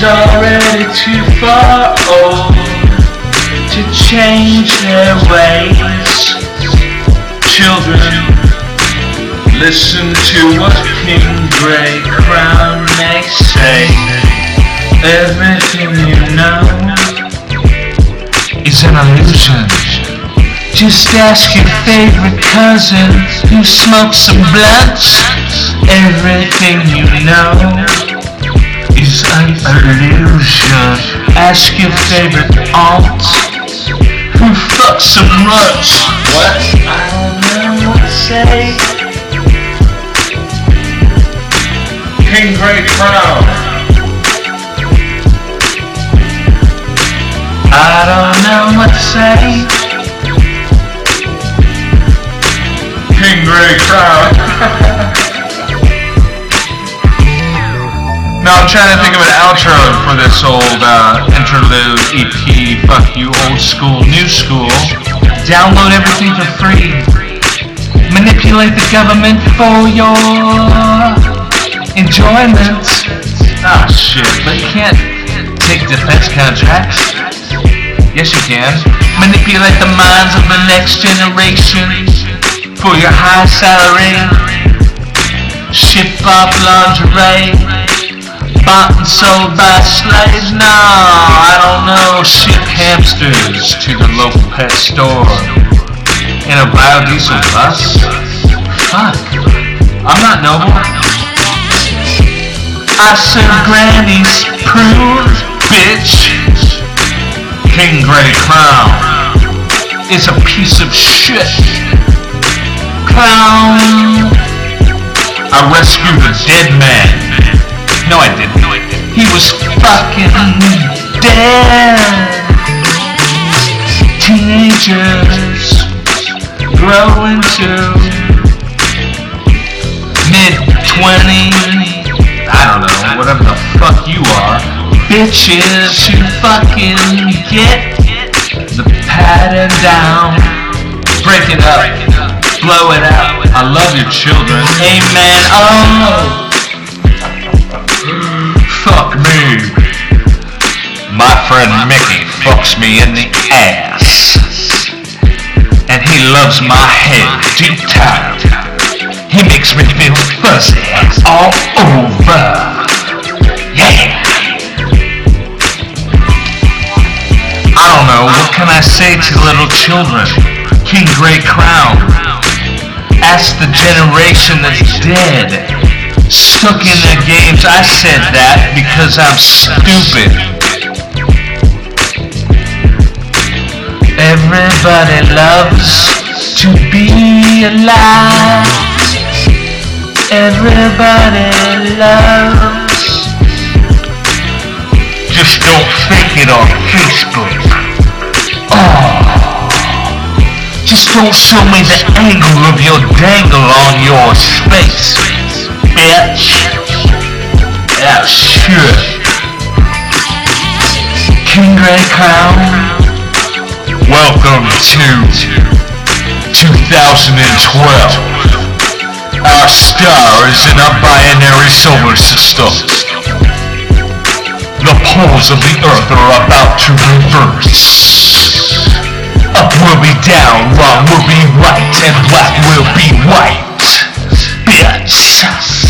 is already too far old to change their ways. Children, listen to what King Grey Crown may say. Everything you know is an illusion. Just ask your favorite cousin who smokes some blunts. Everything you know is an illusion. Ask your favorite aunt who fucks some nuts. What? I don't know what to say. King Grey Crown. I don't know what to say. King Grey Crown. Now I'm trying to think of an outro for this old uh, interlude EP. Fuck you, old school, new school. Download everything for free. Manipulate the government for your enjoyment. Ah shit, but you can't take defense contracts. Yes, you can. Manipulate the minds of the next generation for your high salary. Ship off lingerie, bought and sold by slaves. No, I don't know. Ship hamsters to the local pet store in a biodiesel bus. Fuck, I'm not noble. I serve granny's prune, bitch. King Grey Crown is a piece of shit. Clown. I rescued a dead man. Fucking dead. Teenagers grow into mid 20s. I don't know, whatever the fuck you are. Bitches who fucking get the pattern down. Break it up. Blow it out. I love your children. Amen. Oh. Fuck me. My friend Mickey fucks me in the ass. And he loves my head deep down. He makes me feel fuzzy all over. Yeah. I don't know, what can I say to little children? King Grey Crown. Ask the generation that's dead. Stuck in their games. I said that because I'm stupid. Everybody loves to be alive. Everybody loves. Just don't fake it on Facebook. Oh. Just don't show me the angle of your dangle on your space, bitch. Yeah, sure. King Grey Crown. Welcome to 2012. Our star is in a binary solar system. The poles of the earth are about to reverse. Up will be down, wrong will be right, and black will be white. Bitch.